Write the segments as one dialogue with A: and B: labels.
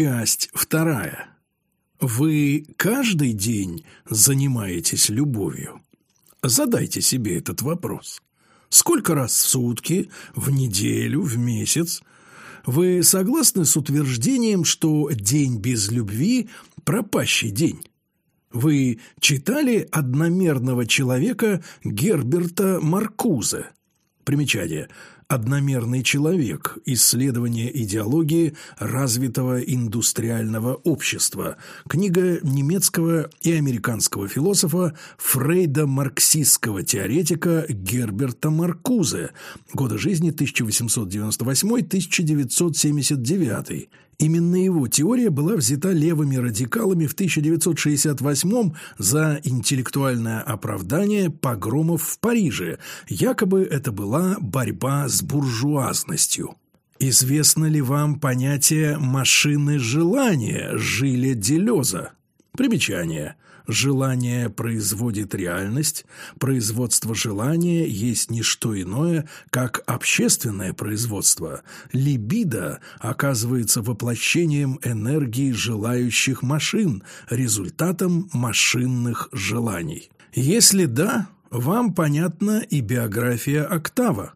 A: Часть вторая. Вы каждый день занимаетесь любовью? Задайте себе этот вопрос. Сколько раз в сутки, в неделю, в месяц? Вы согласны с утверждением, что день без любви – пропащий день? Вы читали «Одномерного человека» Герберта Маркузе? Примечание. «Одномерный человек. Исследование идеологии развитого индустриального общества». Книга немецкого и американского философа Фрейда марксистского теоретика Герберта Маркузе. Годы жизни 1898-1979. Именно его теория была взята левыми радикалами в 1968 за интеллектуальное оправдание погромов в Париже. Якобы это была борьба с буржуазностью. Известно ли вам понятие «машины желания» Жиля Делеза? Примечание – Желание производит реальность, производство желания есть не что иное, как общественное производство. Либидо оказывается воплощением энергии желающих машин, результатом машинных желаний. Если да, вам понятна и биография Октава.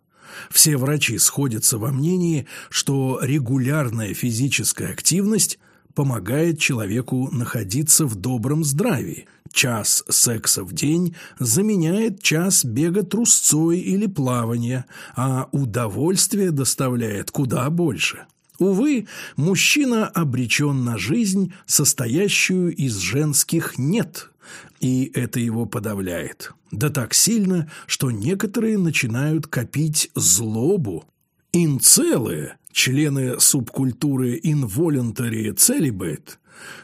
A: Все врачи сходятся во мнении, что регулярная физическая активность помогает человеку находиться в добром здравии. Час секса в день заменяет час бега трусцой или плавания, а удовольствие доставляет куда больше. Увы, мужчина обречен на жизнь, состоящую из женских «нет», и это его подавляет. Да так сильно, что некоторые начинают копить злобу. Инцелы члены субкультуры involuntary celibate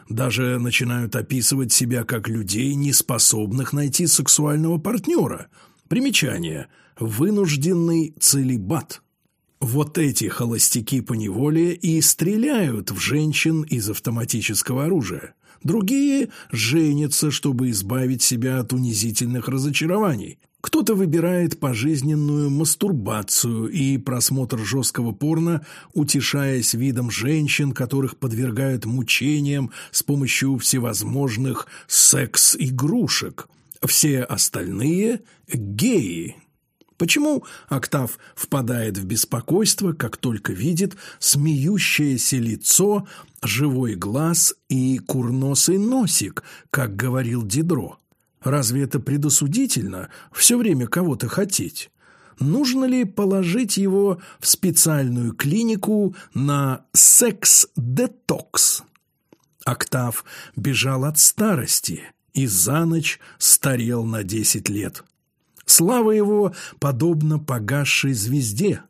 A: даже начинают описывать себя как людей, не способных найти сексуального партнера. Примечание – вынужденный целибат. Вот эти холостяки по неволе и стреляют в женщин из автоматического оружия. Другие женятся, чтобы избавить себя от унизительных разочарований. Кто-то выбирает пожизненную мастурбацию и просмотр жесткого порно, утешаясь видом женщин, которых подвергают мучениям с помощью всевозможных секс-игрушек. Все остальные – геи. Почему Октав впадает в беспокойство, как только видит смеющееся лицо, живой глаз и курносый носик, как говорил Дидро? Разве это предосудительно все время кого-то хотеть? Нужно ли положить его в специальную клинику на секс-детокс? Октав бежал от старости и за ночь старел на десять лет. Слава его подобна погасшей звезде.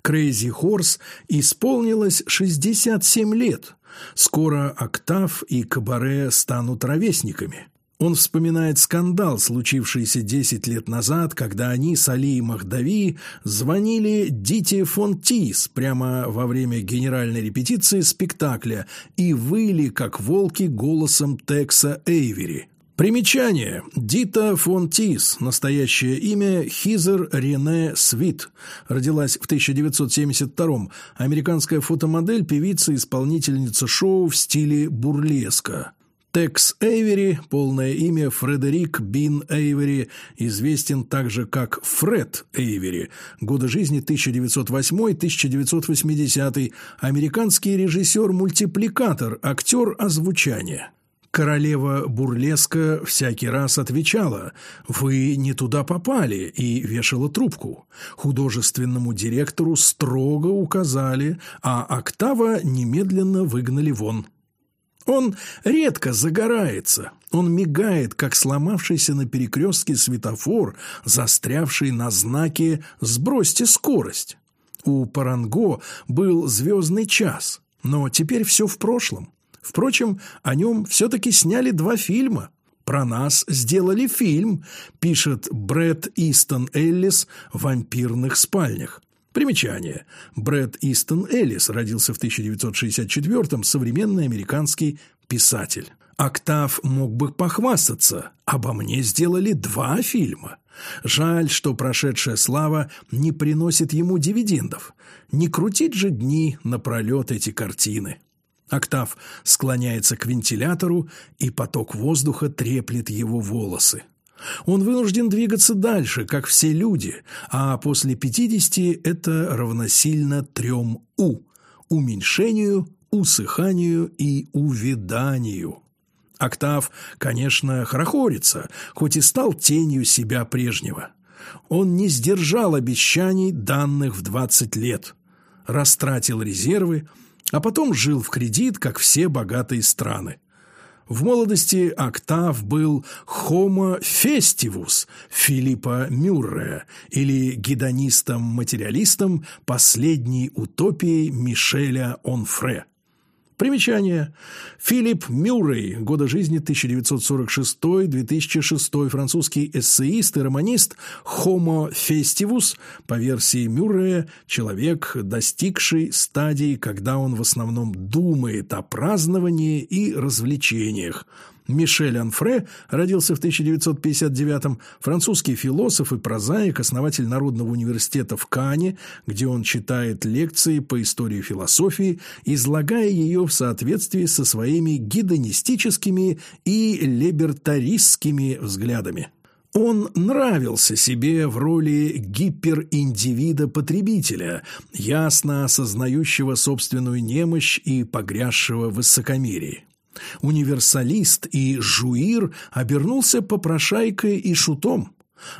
A: Крейзи Хорс исполнилось 67 лет. Скоро Октав и Кабаре станут ровесниками. Он вспоминает скандал, случившийся 10 лет назад, когда они с Али Махдави звонили Дите фон Тис прямо во время генеральной репетиции спектакля и выли, как волки, голосом Текса Эйвери. Примечание. Дита фон Тис, настоящее имя Хизер Рене Свит, родилась в 1972-м, американская фотомодель, певица, исполнительница шоу в стиле бурлеска. Текс Эйвери, полное имя Фредерик Бин Эйвери, известен также как Фред Эйвери, годы жизни 1908-1980, американский режиссер-мультипликатор, актер озвучания. Королева Бурлеска всякий раз отвечала «Вы не туда попали» и вешала трубку. Художественному директору строго указали, а Октава немедленно выгнали вон. Он редко загорается. Он мигает, как сломавшийся на перекрестке светофор, застрявший на знаке «Сбросьте скорость». У Паранго был звездный час, но теперь все в прошлом. Впрочем, о нем все-таки сняли два фильма. «Про нас сделали фильм», пишет Брэд Истон Эллис в «Вампирных спальнях». Примечание. Брэд Истон Эллис родился в 1964-м, современный американский писатель. Октав мог бы похвастаться. Обо мне сделали два фильма. Жаль, что прошедшая слава не приносит ему дивидендов. Не крутить же дни напролет эти картины. Октав склоняется к вентилятору, и поток воздуха треплет его волосы. Он вынужден двигаться дальше, как все люди, а после 50 это равносильно трем «у» – уменьшению, усыханию и увяданию. Октав, конечно, хорохорится, хоть и стал тенью себя прежнего. Он не сдержал обещаний, данных в 20 лет, растратил резервы, а потом жил в кредит, как все богатые страны. В молодости Октав был Homo festivus Филиппа Мюррея или гедонистом-материалистом последней утопии Мишеля Онфре. Примечание. Филипп Мюррей, года жизни 1946-2006, французский эссеист и романист Homo festivus, по версии Мюррея, человек, достигший стадии, когда он в основном думает о праздновании и развлечениях, Мишель Анфре родился в 1959-м, французский философ и прозаик, основатель Народного университета в Кане, где он читает лекции по истории философии, излагая ее в соответствии со своими гедонистическими и либертаристскими взглядами. Он нравился себе в роли гипериндивида-потребителя, ясно осознающего собственную немощь и погрязшего в высокомерии. Универсалист и жуир обернулся попрошайкой и шутом.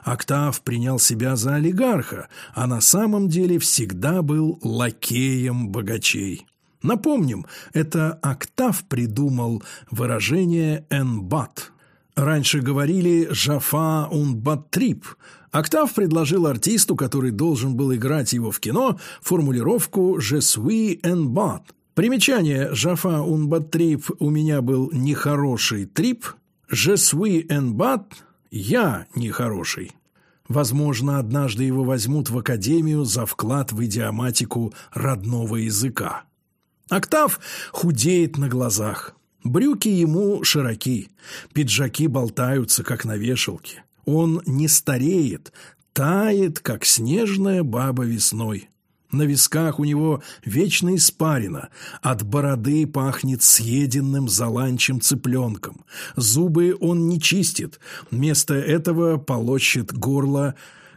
A: Октав принял себя за олигарха, а на самом деле всегда был лакеем богачей. Напомним, это Октав придумал выражение «энбат». Раньше говорили «жафа он баттрип». Октав предложил артисту, который должен был играть его в кино, формулировку «je suis en bat», Примечание «Жафа trip» у меня был нехороший трип, «Je suis en bad» я нехороший. Возможно, однажды его возьмут в академию за вклад в идиоматику родного языка. Октав худеет на глазах. Брюки ему широки, пиджаки болтаются, как на вешалке. Он не стареет, тает, как снежная баба весной. На висках у него вечно испарина, от бороды пахнет съеденным заланчим цыпленком. Зубы он не чистит, вместо этого полощет горло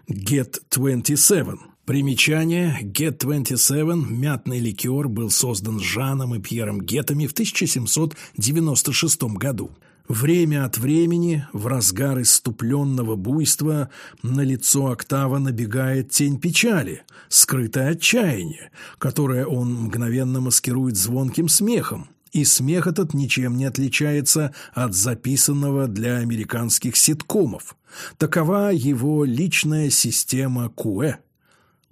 A: Get-27. Примечание. Get-27, мятный ликер, был создан Жаном и Пьером Гетами в 1796 году. Время от времени, в разгар иступленного буйства, на лицо Октава набегает тень печали, скрытое отчаяние, которое он мгновенно маскирует звонким смехом. И смех этот ничем не отличается от записанного для американских ситкомов. Такова его личная система Куэ.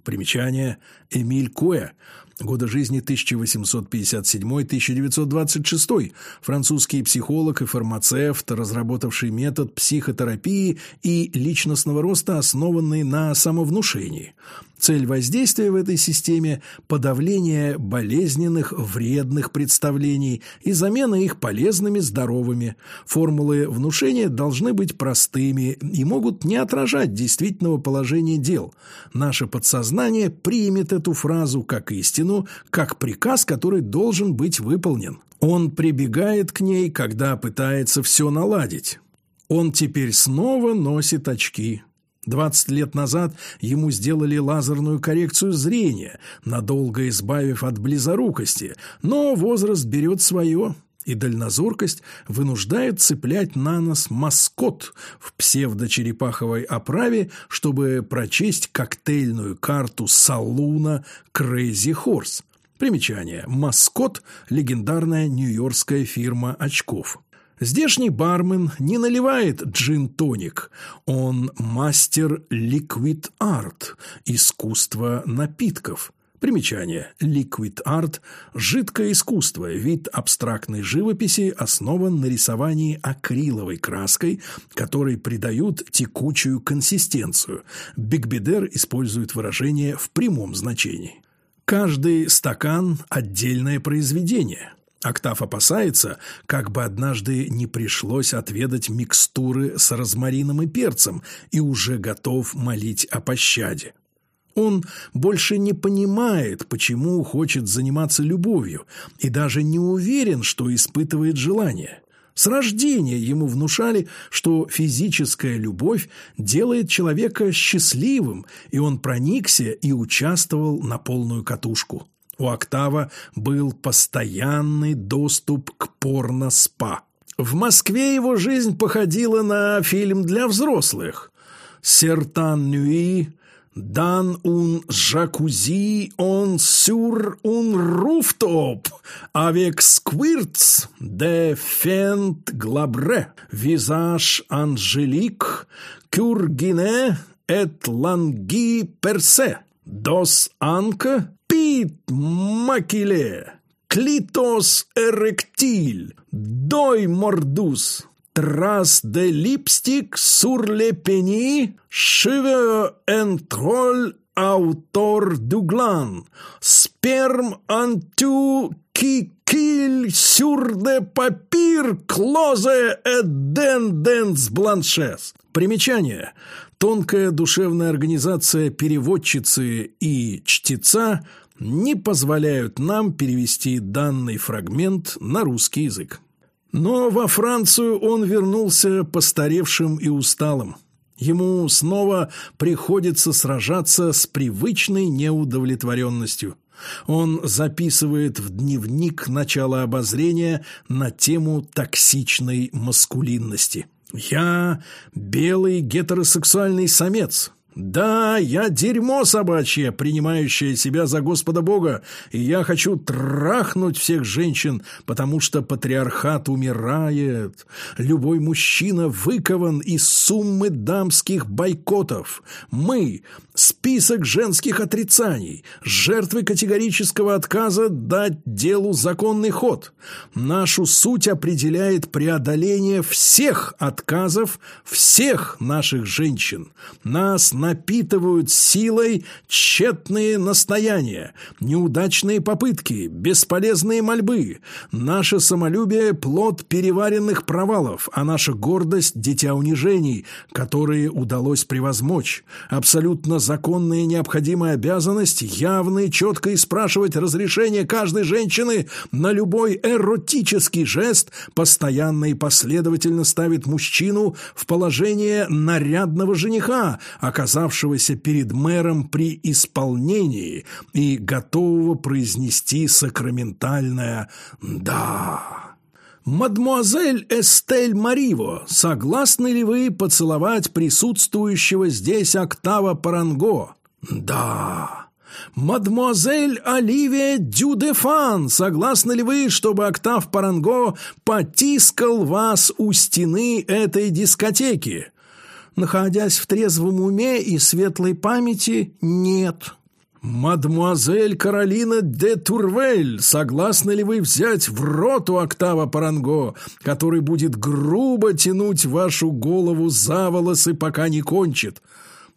A: Примечание Эмиль Куэ – года жизни 1857-1926, французский психолог и фармацевт, разработавший метод психотерапии и личностного роста, основанный на самовнушении. Цель воздействия в этой системе – подавление болезненных, вредных представлений и замена их полезными, здоровыми. Формулы внушения должны быть простыми и могут не отражать действительного положения дел. Наше подсознание примет эту фразу как истину, как приказ, который должен быть выполнен. Он прибегает к ней, когда пытается все наладить. Он теперь снова носит очки. 20 лет назад ему сделали лазерную коррекцию зрения, надолго избавив от близорукости, но возраст берет свое, и дальнозоркость вынуждает цеплять на нос маскот в псевдочерепаховой оправе, чтобы прочесть коктейльную карту салуна «Крейзи Хорс». Примечание. Маскот – легендарная нью-йоркская фирма очков. Здешний бармен не наливает джин-тоник, он мастер ликвид арт, искусство напитков. Примечание. Liquid Art – жидкое искусство, вид абстрактной живописи, основан на рисовании акриловой краской, которой придают текучую консистенцию. Бигбедер использует выражение в прямом значении. Каждый стакан – отдельное произведение – Октав опасается, как бы однажды не пришлось отведать микстуры с розмарином и перцем и уже готов молить о пощаде. Он больше не понимает, почему хочет заниматься любовью, и даже не уверен, что испытывает желание. С рождения ему внушали, что физическая любовь делает человека счастливым, и он проникся и участвовал на полную катушку. У Октава был постоянный доступ к порно-спа. В Москве его жизнь походила на фильм для взрослых. «Сертан Нюи», «Дан un jacuzzi on sur un rooftop avec squirts de fent glabre, visage angélique, curgine et langi perse, dos anque, pit macile, clitos erectile, doi mordus, sur les pénis, cheveux en troll autor du gland, sperme en tout qui kill sur de papier close et dendens blanches. Примечание. Тонкая душевная организация переводчицы и чтеца не позволяют нам перевести данный фрагмент на русский язык. Но во Францию он вернулся постаревшим и усталым. Ему снова приходится сражаться с привычной неудовлетворенностью. Он записывает в дневник начало обозрения на тему токсичной маскулинности. «Я белый гетеросексуальный самец, да, я дерьмо собачье, принимающее себя за Господа Бога, и я хочу трахнуть всех женщин, потому что патриархат умирает. Любой мужчина выкован из суммы дамских бойкотов. Мы – список женских отрицаний, жертвы категорического отказа дать делу законный ход. Нашу суть определяет преодоление всех отказов всех наших женщин. Нас – напитывают силой тщетные настояния, неудачные попытки, бесполезные мольбы. Наше самолюбие – плод переваренных провалов, а наша гордость – дитя унижений, которые удалось превозмочь. Абсолютно законная и необходимая обязанность явно и четко и спрашивать разрешение каждой женщины на любой эротический жест постоянно и последовательно ставит мужчину в положение нарядного жениха, оказавшегося оказавшегося перед мэром при исполнении и готового произнести сакраментальное «да». «Мадмуазель Эстель Мариво, согласны ли вы поцеловать присутствующего здесь Октава Паранго?» «Да». «Мадмуазель Оливия Дюдефан, согласны ли вы, чтобы Октав Паранго потискал вас у стены этой дискотеки?» Находясь в трезвом уме и светлой памяти, нет. «Мадмуазель Каролина де Турвель, согласны ли вы взять в рот у Октава Паранго, который будет грубо тянуть вашу голову за волосы, пока не кончит?»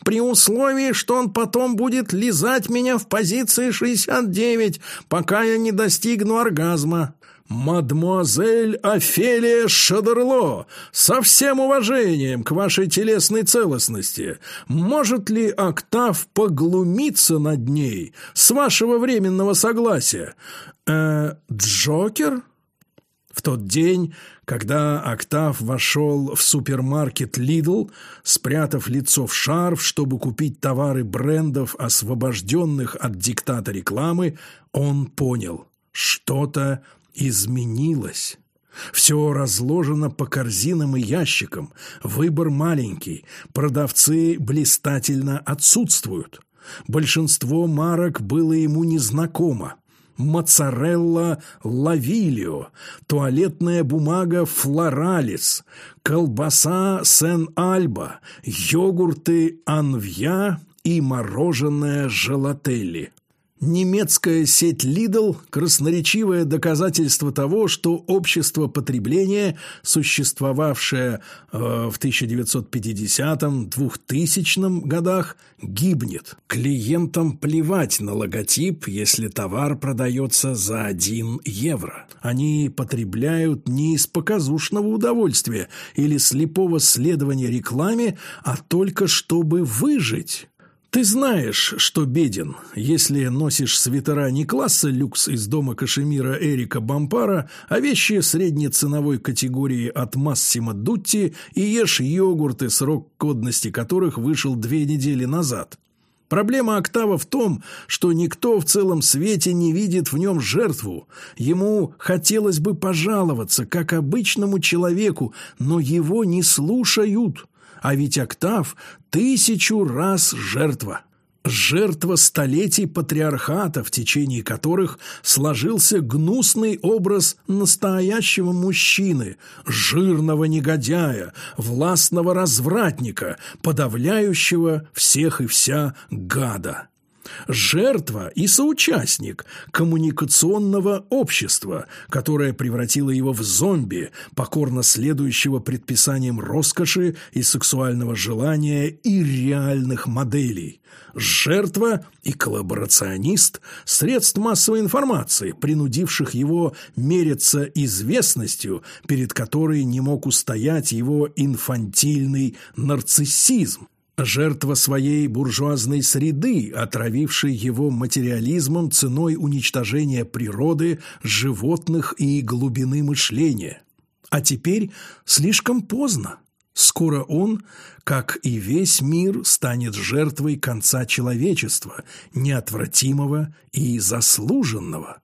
A: при условии, что он потом будет лизать меня в позиции 69, пока я не достигну оргазма. «Мадмуазель Офелия Шадерло, со всем уважением к вашей телесной целостности, может ли Октав поглумиться над ней с вашего временного согласия? Э, Джокер?» В тот день, когда Октав вошел в супермаркет «Лидл», спрятав лицо в шарф, чтобы купить товары брендов, освобожденных от диктата рекламы, он понял – что-то изменилось. Все разложено по корзинам и ящикам, выбор маленький, продавцы блистательно отсутствуют. Большинство марок было ему незнакомо. Моцарелла Лавилио, туалетная бумага Флоралис, колбаса Сен-Альба, йогурты Анвья и мороженое Желателли. Немецкая сеть Lidl – красноречивое доказательство того, что общество потребления, существовавшее э, в 1950-2000 годах, гибнет. Клиентам плевать на логотип, если товар продается за 1 евро. Они потребляют не из показушного удовольствия или слепого следования рекламе, а только чтобы выжить. Ты знаешь, что беден, если носишь свитера не класса люкс из дома кашемира Эрика Бампара, а вещи средней ценовой категории от Массимо Дутти и ешь йогурты, срок годности которых вышел две недели назад. Проблема Октава в том, что никто в целом свете не видит в нем жертву. Ему хотелось бы пожаловаться, как обычному человеку, но его не слушают. А ведь Октав тысячу раз жертва. Жертва столетий патриархата, в течение которых сложился гнусный образ настоящего мужчины, жирного негодяя, властного развратника, подавляющего всех и вся гада жертва и соучастник коммуникационного общества, которое превратило его в зомби, покорно следующего предписаниям роскоши и сексуального желания и реальных моделей. Жертва и коллаборационист средств массовой информации, принудивших его мериться известностью, перед которой не мог устоять его инфантильный нарциссизм жертва своей буржуазной среды, отравившей его материализмом ценой уничтожения природы, животных и глубины мышления. А теперь слишком поздно. Скоро он, как и весь мир, станет жертвой конца человечества, неотвратимого и заслуженного.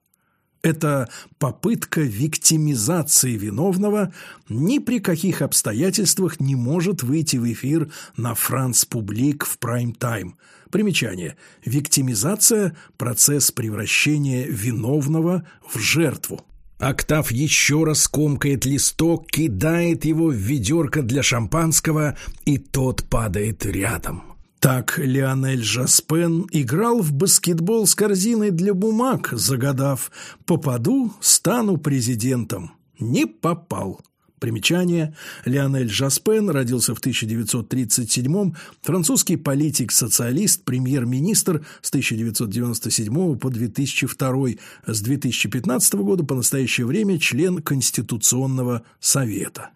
A: Эта попытка виктимизации виновного ни при каких обстоятельствах не может выйти в эфир на Франц Публик в прайм-тайм. Примечание. Виктимизация – процесс превращения виновного в жертву. Октав еще раз комкает листок, кидает его в ведерко для шампанского, и тот падает рядом. Так Лионель Жаспен играл в баскетбол с корзиной для бумаг, загадав «Попаду, стану президентом». Не попал. Примечание. Лионель Жаспен родился в 1937-м, французский политик-социалист, премьер-министр с 1997 по 2002, с 2015 года по настоящее время член Конституционного совета.